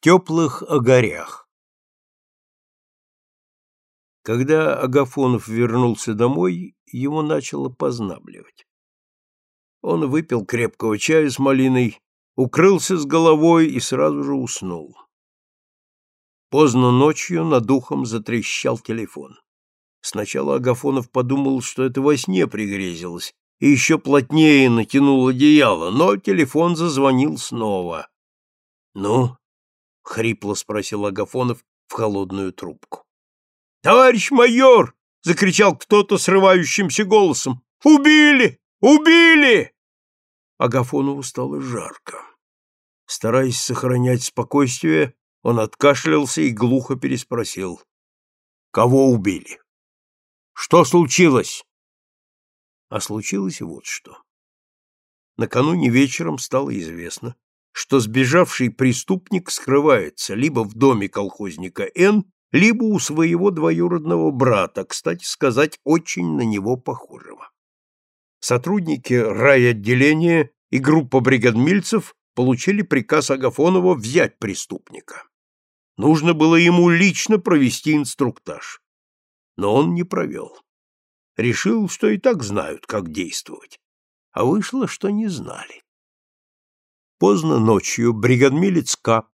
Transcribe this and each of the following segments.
теплых огорях Когда Агафонов вернулся домой, его начало познабливать. Он выпил крепкого чая с малиной, укрылся с головой и сразу же уснул. Поздно ночью над ухом затрещал телефон. Сначала Агафонов подумал, что это во сне пригрезилось, и еще плотнее натянул одеяло, но телефон зазвонил снова. — Ну, — хрипло спросил Агафонов в холодную трубку. — Товарищ майор! — закричал кто-то срывающимся голосом. — Убили! Убили! Агафонову стало жарко. Стараясь сохранять спокойствие, он откашлялся и глухо переспросил. — Кого убили? — Что случилось? А случилось вот что. Накануне вечером стало известно, что сбежавший преступник скрывается либо в доме колхозника Н, либо у своего двоюродного брата, кстати сказать, очень на него похожего. Сотрудники райотделения и группа бригадмильцев получили приказ Агафонова взять преступника. Нужно было ему лично провести инструктаж. Но он не провел. Решил, что и так знают, как действовать. А вышло, что не знали. Поздно ночью бригадмилец К.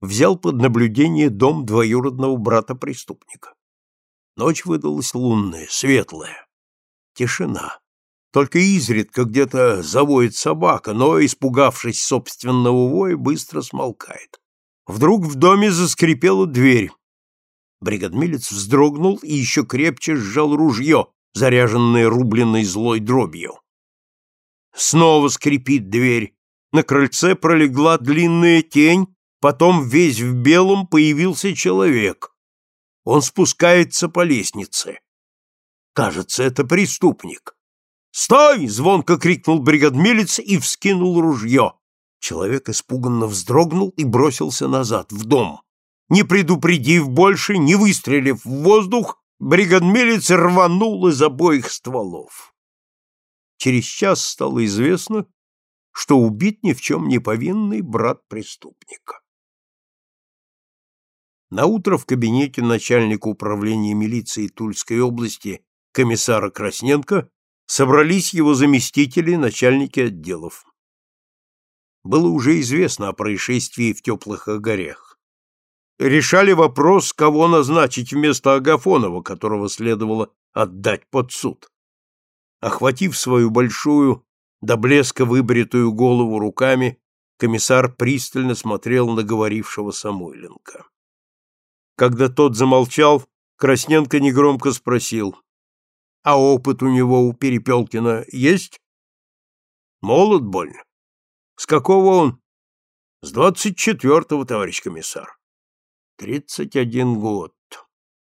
взял под наблюдение дом двоюродного брата преступника. Ночь выдалась лунная, светлая. Тишина. Только изредка где-то завоет собака, но, испугавшись собственного воя, быстро смолкает. Вдруг в доме заскрипела дверь. Бригадмилец вздрогнул и еще крепче сжал ружье, заряженное рубленной злой дробью. Снова скрипит дверь. На крыльце пролегла длинная тень, потом весь в белом появился человек. Он спускается по лестнице. Кажется, это преступник. «Стой!» — звонко крикнул бригадмилец и вскинул ружье. Человек испуганно вздрогнул и бросился назад, в дом. Не предупредив больше, не выстрелив в воздух, бригадмилец рванул из обоих стволов. Через час стало известно, что убит ни в чем не повинный брат преступника. Наутро в кабинете начальника управления милиции Тульской области комиссара Красненко собрались его заместители, начальники отделов. Было уже известно о происшествии в теплых огорях. Решали вопрос, кого назначить вместо Агафонова, которого следовало отдать под суд. Охватив свою большую, до блеска выбритую голову руками, комиссар пристально смотрел на говорившего Самойленко. Когда тот замолчал, Красненко негромко спросил, «А опыт у него у Перепелкина есть?» «Молод больно. С какого он?» «С двадцать четвертого, товарищ комиссар». «Тридцать один год».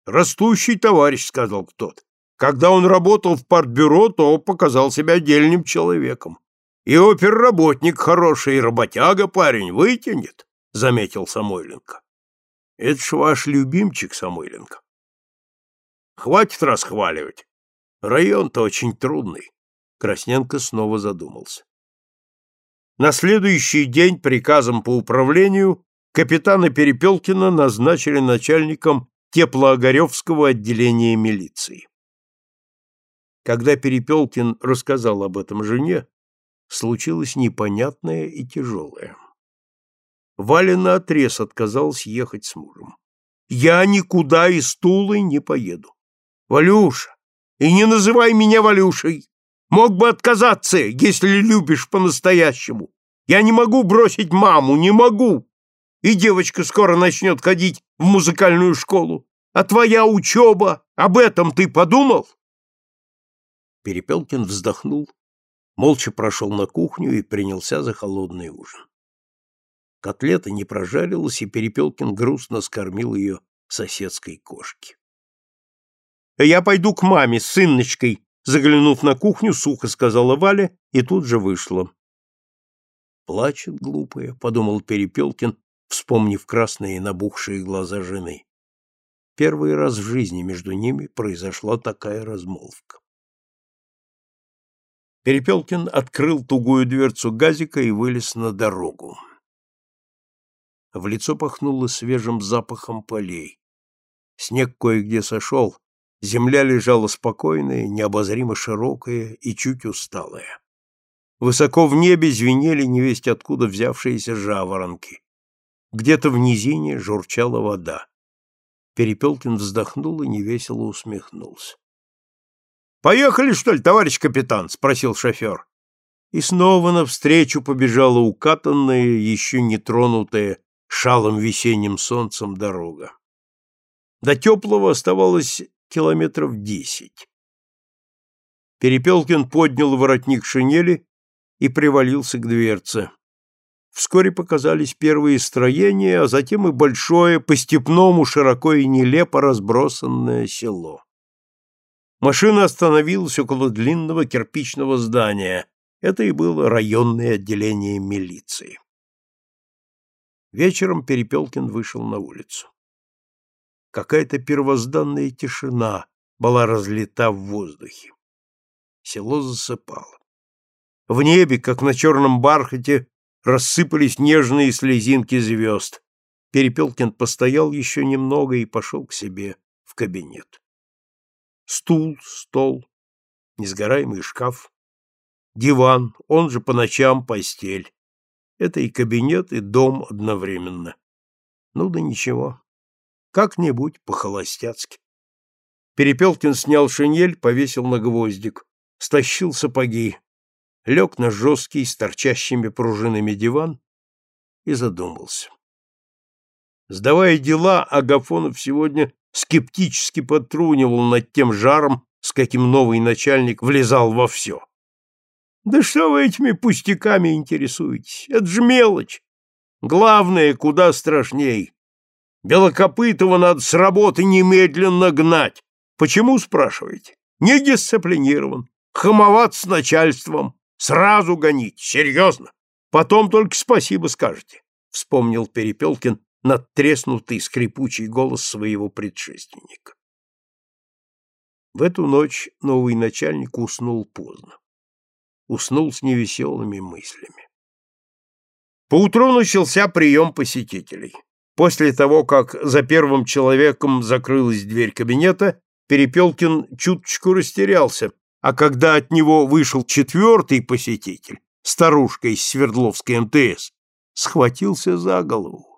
«Растущий товарищ», — сказал кто-то. Когда он работал в партбюро, то показал себя отдельным человеком. И оперработник хороший, и работяга парень вытянет, — заметил Самойленко. — Это ж ваш любимчик, Самойленко. — Хватит расхваливать. Район-то очень трудный. Красненко снова задумался. На следующий день приказом по управлению капитана Перепелкина назначили начальником Теплоогаревского отделения милиции. Когда Перепелкин рассказал об этом жене, случилось непонятное и тяжелое. Валя наотрез отказалась ехать с мужем. «Я никуда из Тулы не поеду. Валюша, и не называй меня Валюшей. Мог бы отказаться, если любишь по-настоящему. Я не могу бросить маму, не могу. И девочка скоро начнет ходить в музыкальную школу. А твоя учеба, об этом ты подумал?» Перепелкин вздохнул, молча прошел на кухню и принялся за холодный ужин. Котлета не прожарилась, и Перепелкин грустно скормил ее соседской кошке. «Я пойду к маме с сыночкой», — заглянув на кухню, сухо сказала Валя и тут же вышла. «Плачет глупая», — подумал Перепелкин, вспомнив красные набухшие глаза жены. Первый раз в жизни между ними произошла такая размолвка. Перепелкин открыл тугую дверцу газика и вылез на дорогу. В лицо пахнуло свежим запахом полей. Снег кое-где сошел, земля лежала спокойная, необозримо широкая и чуть усталая. Высоко в небе звенели невесть откуда взявшиеся жаворонки. Где-то в низине журчала вода. Перепелкин вздохнул и невесело усмехнулся. — Поехали, что ли, товарищ капитан? — спросил шофер. И снова навстречу побежала укатанная, еще не тронутая шалом весенним солнцем дорога. До теплого оставалось километров десять. Перепелкин поднял воротник шинели и привалился к дверце. Вскоре показались первые строения, а затем и большое, по-степному широко и нелепо разбросанное село. Машина остановилась около длинного кирпичного здания. Это и было районное отделение милиции. Вечером Перепелкин вышел на улицу. Какая-то первозданная тишина была разлита в воздухе. Село засыпало. В небе, как на черном бархате, рассыпались нежные слезинки звезд. Перепелкин постоял еще немного и пошел к себе в кабинет. Стул, стол, несгораемый шкаф, диван, он же по ночам постель. Это и кабинет, и дом одновременно. Ну да ничего, как-нибудь по-холостяцки. Перепелкин снял шинель, повесил на гвоздик, стащил сапоги, лег на жесткий с торчащими пружинами диван и задумался. Сдавая дела, Агафонов сегодня скептически подтрунивал над тем жаром, с каким новый начальник влезал во все. Да что вы этими пустяками интересуетесь? Это же мелочь. Главное, куда страшней. Белокопытого надо с работы немедленно гнать. Почему, спрашиваете? Не дисциплинирован, хамоват с начальством, Сразу гонить, серьезно. Потом только спасибо скажете, — вспомнил Перепелкин надтреснутый скрипучий голос своего предшественника. В эту ночь новый начальник уснул поздно. Уснул с невеселыми мыслями. Поутру начался прием посетителей. После того, как за первым человеком закрылась дверь кабинета, Перепелкин чуточку растерялся, а когда от него вышел четвертый посетитель, старушка из Свердловской МТС, схватился за голову.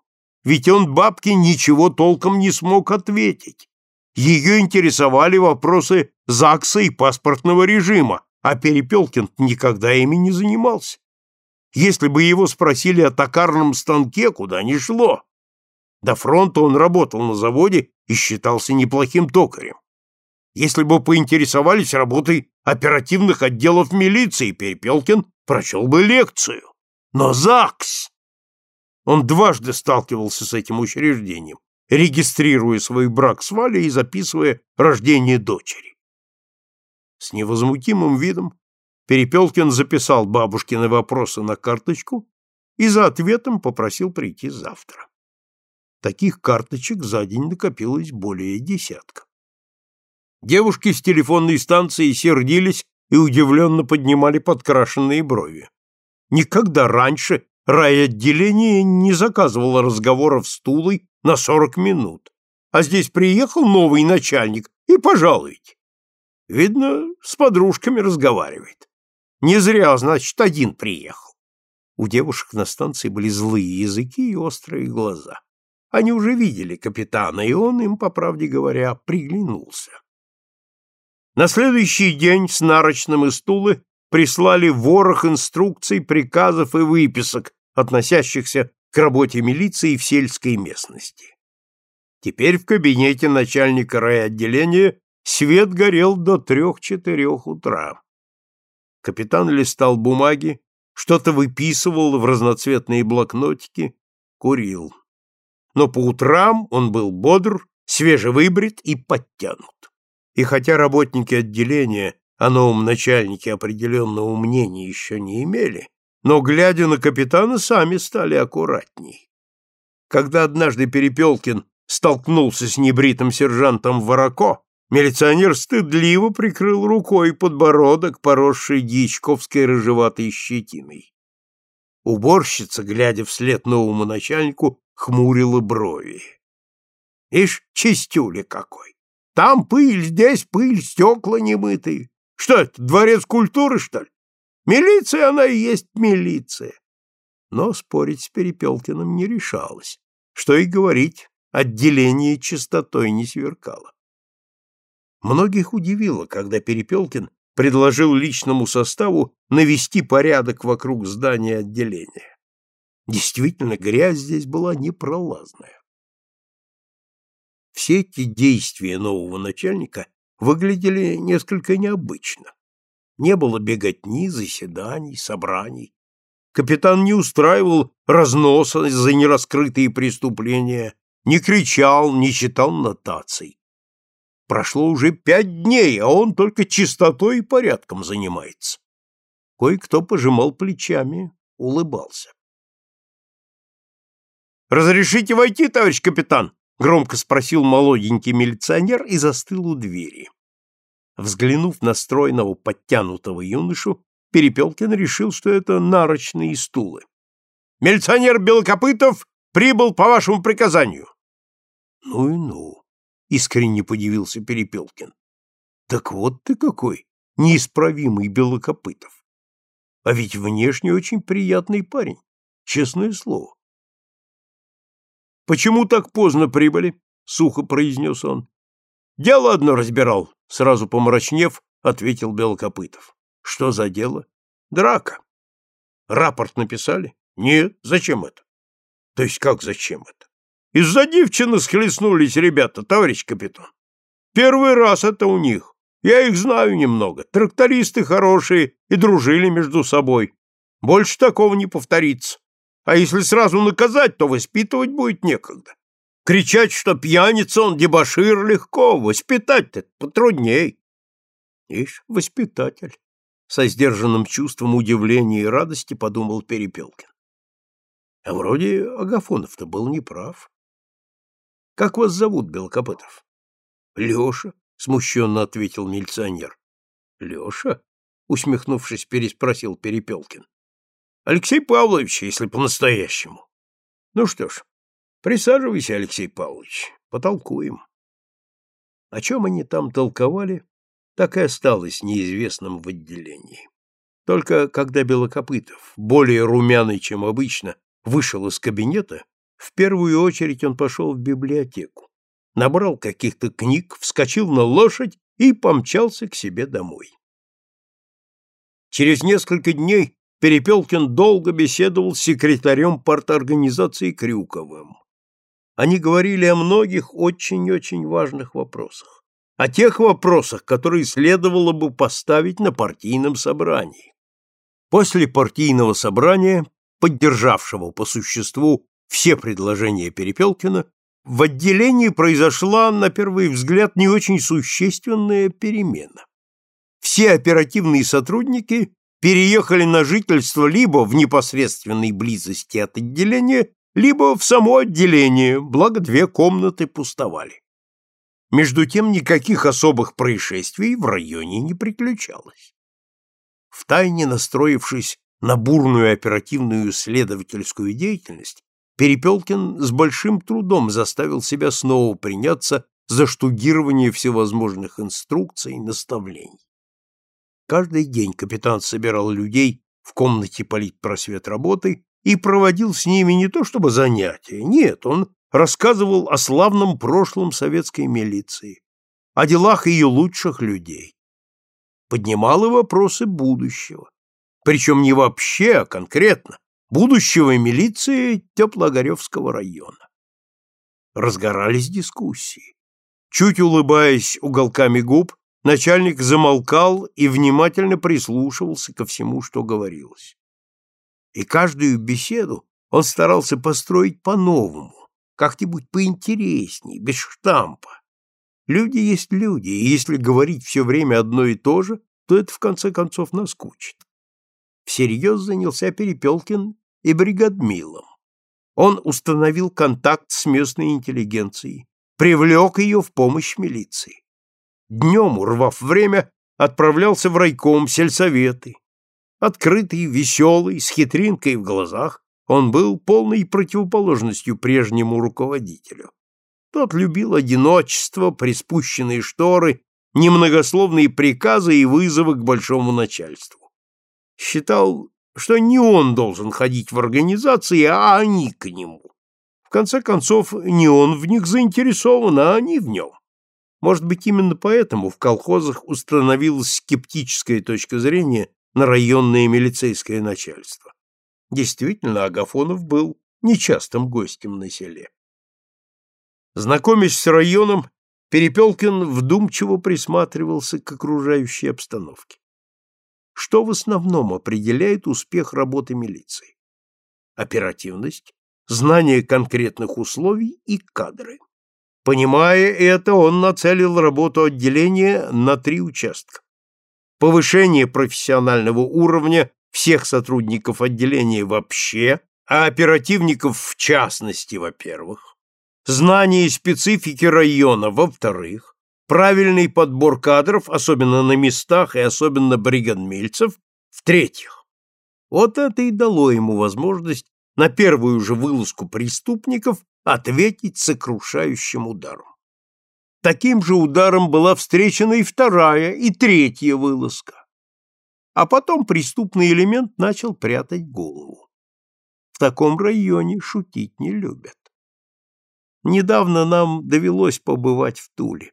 Ведь он бабке ничего толком не смог ответить. Ее интересовали вопросы ЗАГСа и паспортного режима, а Перепелкин никогда ими не занимался. Если бы его спросили о токарном станке, куда ни шло. До фронта он работал на заводе и считался неплохим токарем. Если бы поинтересовались работой оперативных отделов милиции, Перепелкин прочел бы лекцию. Но ЗАГС! Он дважды сталкивался с этим учреждением, регистрируя свой брак с Валей и записывая рождение дочери. С невозмутимым видом Перепелкин записал бабушкины вопросы на карточку и за ответом попросил прийти завтра. Таких карточек за день накопилось более десятка. Девушки с телефонной станции сердились и удивленно поднимали подкрашенные брови. Никогда раньше райотделение не заказывало разговоров с Тулой на сорок минут, а здесь приехал новый начальник и пожалуйте. Видно, с подружками разговаривает. Не зря, значит, один приехал. У девушек на станции были злые языки и острые глаза. Они уже видели капитана, и он им, по правде говоря, приглянулся. На следующий день с нарочным и стулы прислали ворох инструкций, приказов и выписок, относящихся к работе милиции в сельской местности. Теперь в кабинете начальника райотделения свет горел до трех-четырех утра. Капитан листал бумаги, что-то выписывал в разноцветные блокнотики, курил. Но по утрам он был бодр, свежевыбрит и подтянут. И хотя работники отделения о новом начальнике определенного мнения еще не имели, но, глядя на капитана, сами стали аккуратней. Когда однажды Перепелкин столкнулся с небритым сержантом Вороко, милиционер стыдливо прикрыл рукой подбородок, поросший дьячковской рыжеватой щетиной. Уборщица, глядя вслед новому начальнику, хмурила брови. Ишь, чистюля какой! Там пыль, здесь пыль, стекла немытые. Что это, дворец культуры, что ли? Милиция она и есть милиция. Но спорить с Перепелкиным не решалась. Что и говорить, отделение чистотой не сверкало. Многих удивило, когда Перепелкин предложил личному составу навести порядок вокруг здания отделения. Действительно, грязь здесь была непролазная. Все эти действия нового начальника выглядели несколько необычно. Не было беготни, заседаний, собраний. Капитан не устраивал разноса за нераскрытые преступления, не кричал, не читал нотаций. Прошло уже пять дней, а он только чистотой и порядком занимается. Кое-кто пожимал плечами, улыбался. «Разрешите войти, товарищ капитан?» — громко спросил молоденький милиционер и застыл у двери. Взглянув на стройного подтянутого юношу, Перепелкин решил, что это нарочные стулы. «Милиционер Белокопытов прибыл по вашему приказанию». «Ну и ну!» искренне подивился Перепелкин. Так вот ты какой, неисправимый Белокопытов. А ведь внешне очень приятный парень, честное слово. Почему так поздно прибыли? сухо произнес он. Дело одно разбирал, сразу помрачнев, ответил Белокопытов. Что за дело? Драка. Рапорт написали? Нет, зачем это? То есть как зачем это? Из-за девчины схлестнулись ребята, товарищ капитан. Первый раз это у них. Я их знаю немного. Трактористы хорошие и дружили между собой. Больше такого не повторится. А если сразу наказать, то воспитывать будет некогда. Кричать, что пьяница он, дебошир, легко. Воспитать-то потрудней. Ишь, воспитатель. Со сдержанным чувством удивления и радости подумал Перепелкин. А вроде Агафонов-то был неправ. Как вас зовут, Белокопытов? Леша, смущенно ответил милиционер. Леша? усмехнувшись, переспросил Перепелкин. Алексей Павлович, если по-настоящему. Ну что ж, присаживайся, Алексей Павлович, потолкуем. О чем они там толковали, так и осталось неизвестным в отделении. Только когда Белокопытов, более румяный, чем обычно, вышел из кабинета, в первую очередь он пошел в библиотеку, набрал каких-то книг, вскочил на лошадь и помчался к себе домой. Через несколько дней Перепелкин долго беседовал с секретарем парторганизации Крюковым. Они говорили о многих очень-очень важных вопросах. О тех вопросах, которые следовало бы поставить на партийном собрании. После партийного собрания, поддержавшего по существу все предложения Перепелкина, в отделении произошла, на первый взгляд, не очень существенная перемена. Все оперативные сотрудники переехали на жительство либо в непосредственной близости от отделения, либо в само отделение, благо две комнаты пустовали. Между тем никаких особых происшествий в районе не приключалось. Втайне настроившись на бурную оперативную следовательскую деятельность, Перепелкин с большим трудом заставил себя снова приняться за штудирование всевозможных инструкций и наставлений. Каждый день капитан собирал людей в комнате политпросвет работы и проводил с ними не то чтобы занятия, нет, он рассказывал о славном прошлом советской милиции, о делах ее лучших людей. Поднимал и вопросы будущего. Причем не вообще, а конкретно, будущего милиции Теплогоревского района. Разгорались дискуссии. Чуть улыбаясь уголками губ, начальник замолкал и внимательно прислушивался ко всему, что говорилось. И каждую беседу он старался построить по-новому, как-нибудь поинтересней, без штампа. Люди есть люди, и если говорить все время одно и то же, то это в конце концов наскучит. Всерьез занялся Перепелкин и бригадмилом. Он установил контакт с местной интеллигенцией, привлек ее в помощь милиции. Днем, урвав время, отправлялся в райком, сельсоветы. Открытый, веселый, с хитринкой в глазах, Он был полной противоположностью прежнему руководителю. Тот любил одиночество, приспущенные шторы, немногословные приказы и вызовы к большому начальству. Считал, что не он должен ходить в организации, а они к нему. В конце концов, не он в них заинтересован, а они в нем. Может быть, именно поэтому в колхозах установилась скептическая точка зрения на районное милицейское начальство. Действительно, Агафонов был нечастым гостем на селе. Знакомясь с районом, Перепелкин вдумчиво присматривался к окружающей обстановке. Что в основном определяет успех работы милиции? Оперативность, знание конкретных условий и кадры. Понимая это, он нацелил работу отделения на три участка. Повышение профессионального уровня всех сотрудников отделения вообще, а оперативников в частности, во-первых, знание специфики района, во-вторых, правильный подбор кадров, особенно на местах и особенно бригадмельцев, в-третьих. Вот это и дало ему возможность на первую же вылазку преступников ответить сокрушающим ударом. Таким же ударом была встречена и вторая, и третья вылазка. А потом преступный элемент начал прятать голову. В таком районе шутить не любят. Недавно нам довелось побывать в Туле.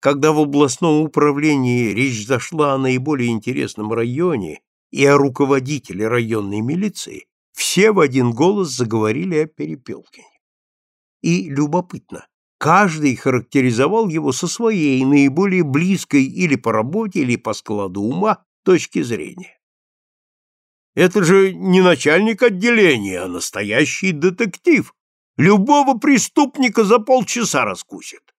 Когда в областном управлении речь зашла о наиболее интересном районе и о руководителе районной милиции, все в один голос заговорили о Перепелкине. И любопытно, каждый характеризовал его со своей наиболее близкой или по работе, или по складу ума точки зрения. Это же не начальник отделения, а настоящий детектив. Любого преступника за полчаса раскусит.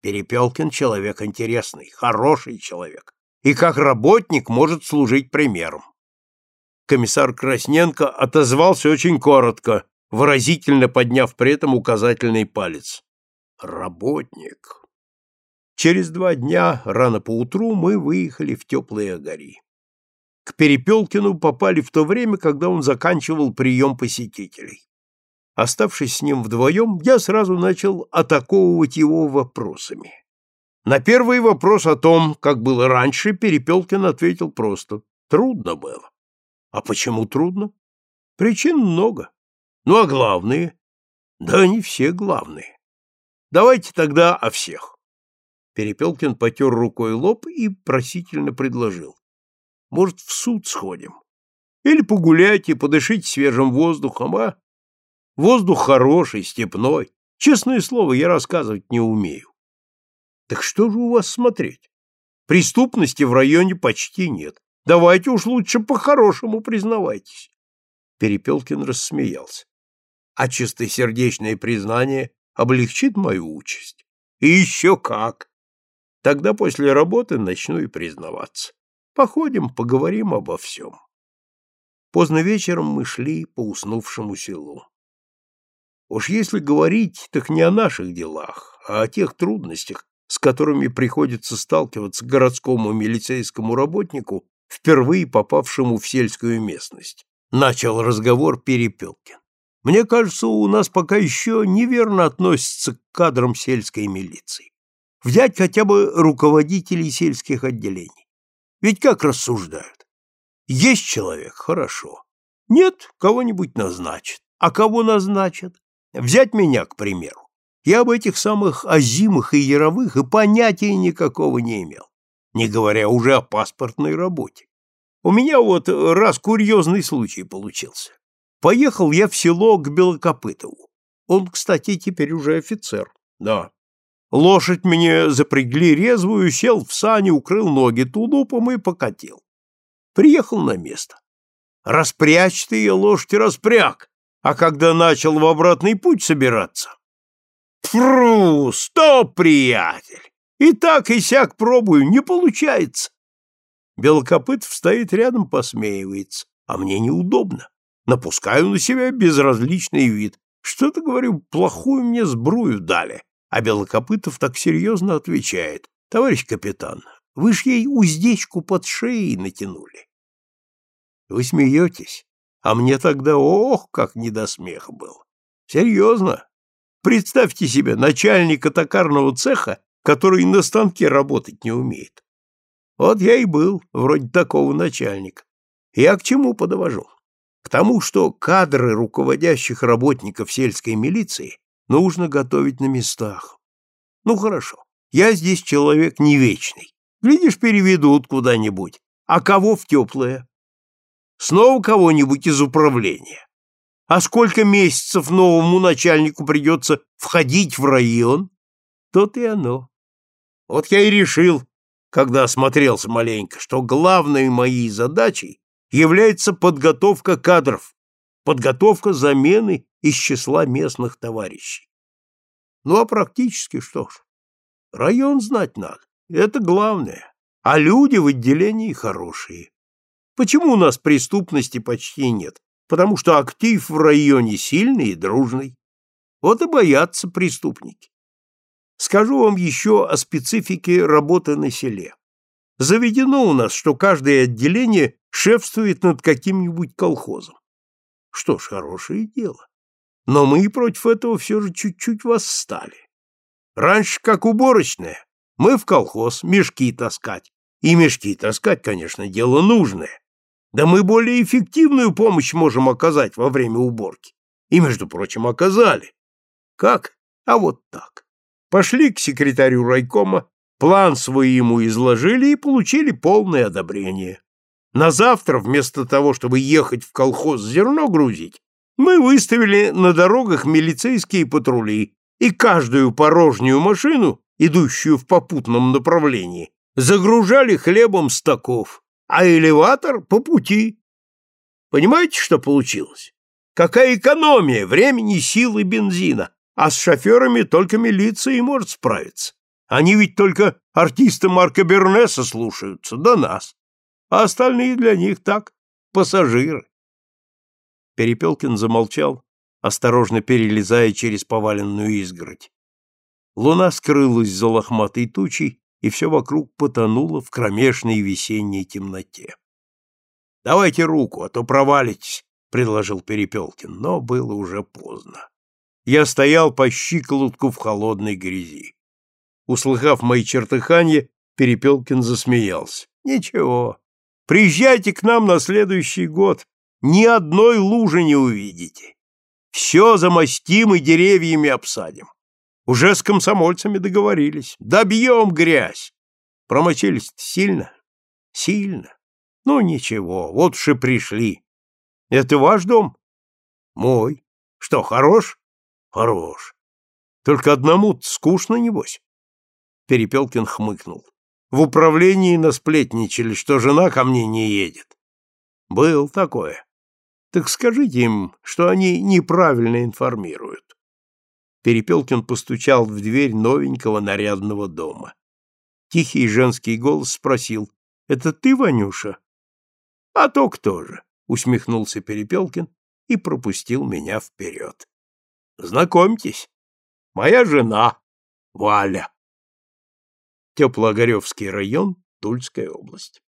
Перепелкин человек интересный, хороший человек, и как работник может служить примером. Комиссар Красненко отозвался очень коротко, выразительно подняв при этом указательный палец. Работник. Через два дня, рано поутру, мы выехали в теплые огори. К Перепелкину попали в то время, когда он заканчивал прием посетителей. Оставшись с ним вдвоем, я сразу начал атаковывать его вопросами. На первый вопрос о том, как было раньше, Перепелкин ответил просто. Трудно было. А почему трудно? Причин много. Ну а главные? Да они все главные. Давайте тогда о всех. Перепелкин потер рукой лоб и просительно предложил. Может, в суд сходим? Или погуляйте, подышите свежим воздухом, а? Воздух хороший, степной. Честное слово, я рассказывать не умею. Так что же у вас смотреть? Преступности в районе почти нет. Давайте уж лучше по-хорошему признавайтесь. Перепелкин рассмеялся. А чистосердечное признание облегчит мою участь. И еще как! Тогда после работы начну и признаваться. Походим, поговорим обо всем. Поздно вечером мы шли по уснувшему селу. Уж если говорить, так не о наших делах, а о тех трудностях, с которыми приходится сталкиваться городскому милицейскому работнику, впервые попавшему в сельскую местность. Начал разговор Перепелкин. Мне кажется, у нас пока еще неверно относятся к кадрам сельской милиции. Взять хотя бы руководителей сельских отделений. Ведь как рассуждают? Есть человек – хорошо. Нет, кого-нибудь назначат. А кого назначат? Взять меня, к примеру. Я об этих самых озимых и яровых и понятия никакого не имел, не говоря уже о паспортной работе. У меня вот раз курьезный случай получился. Поехал я в село к Белокопытову. Он, кстати, теперь уже офицер. Да. Лошадь мне запрягли резвую, сел в сани, укрыл ноги тулупом и покатил. Приехал на место. Распрячь ты ее лошадь, распряг а когда начал в обратный путь собираться... Фру, стоп, приятель! И так и сяк пробую, не получается. Белокопыт стоит рядом, посмеивается, а мне неудобно. Напускаю на себя безразличный вид. Что-то, говорю, плохую мне сбрую дали. А Белокопытов так серьезно отвечает. Товарищ капитан, вы ж ей уздечку под шеей натянули. Вы смеетесь, А мне тогда, ох, как не до смеха было. Серьезно. Представьте себе начальника токарного цеха, который на станке работать не умеет. Вот я и был вроде такого начальника. Я к чему подвожу? К тому, что кадры руководящих работников сельской милиции нужно готовить на местах. Ну хорошо, я здесь человек не вечный. Глядишь, переведут куда-нибудь. А кого в теплое? Снова кого-нибудь из управления. А сколько месяцев новому начальнику придется входить в район? То-то и оно. Вот я и решил, когда осмотрелся маленько, что главной моей задачей является подготовка кадров, подготовка замены из числа местных товарищей. Ну а практически что ж, район знать надо, это главное, а люди в отделении хорошие. Почему у нас преступности почти нет? Потому что актив в районе сильный и дружный. Вот и боятся преступники. Скажу вам еще о специфике работы на селе. Заведено у нас, что каждое отделение шефствует над каким-нибудь колхозом. Что ж, хорошее дело. Но мы против этого все же чуть-чуть восстали. Раньше, как уборочная, мы в колхоз мешки таскать. И мешки таскать, конечно, дело нужное. Да мы более эффективную помощь можем оказать во время уборки. И, между прочим, оказали. Как? А вот так. Пошли к секретарю райкома, план свой ему изложили и получили полное одобрение. На завтра, вместо того, чтобы ехать в колхоз зерно грузить, мы выставили на дорогах милицейские патрули, и каждую порожнюю машину, идущую в попутном направлении, загружали хлебом стаков, а элеватор по пути. Понимаете, что получилось? Какая экономия времени, сил и бензина, а с шоферами только милиция и может справиться. Они ведь только артиста Марка Бернеса слушаются, да нас. А остальные для них так, пассажиры. Перепелкин замолчал, осторожно перелезая через поваленную изгородь. Луна скрылась за лохматой тучей, и все вокруг потонуло в кромешной весенней темноте. — Давайте руку, а то провалитесь, — предложил Перепелкин, но было уже поздно. Я стоял по щиколотку в холодной грязи. Услыхав мои чертыханье, Перепелкин засмеялся. — Ничего, приезжайте к нам на следующий год, ни одной лужи не увидите. Все замостим и деревьями обсадим. Уже с комсомольцами договорились. Добьем грязь. Промочились сильно? Сильно. Ну, ничего, вот уж и пришли. Это ваш дом? Мой. Что, хорош? Хорош. Только одному скучно, небось? Перепелкин хмыкнул. В управлении насплетничали, что жена ко мне не едет. Был такое. Так скажите им, что они неправильно информируют. Перепелкин постучал в дверь новенького нарядного дома. Тихий женский голос спросил, «Это ты, Ванюша?» «А то кто же?» — усмехнулся Перепелкин и пропустил меня вперед. «Знакомьтесь, моя жена, Валя». Теплоогаревский район, Тульская область.